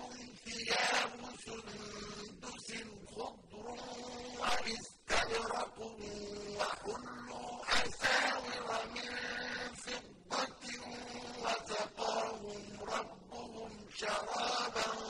لهم ثياب سندس خضر واستبرق وحلوا أساور من فضة وسقاهم ربهم شرابا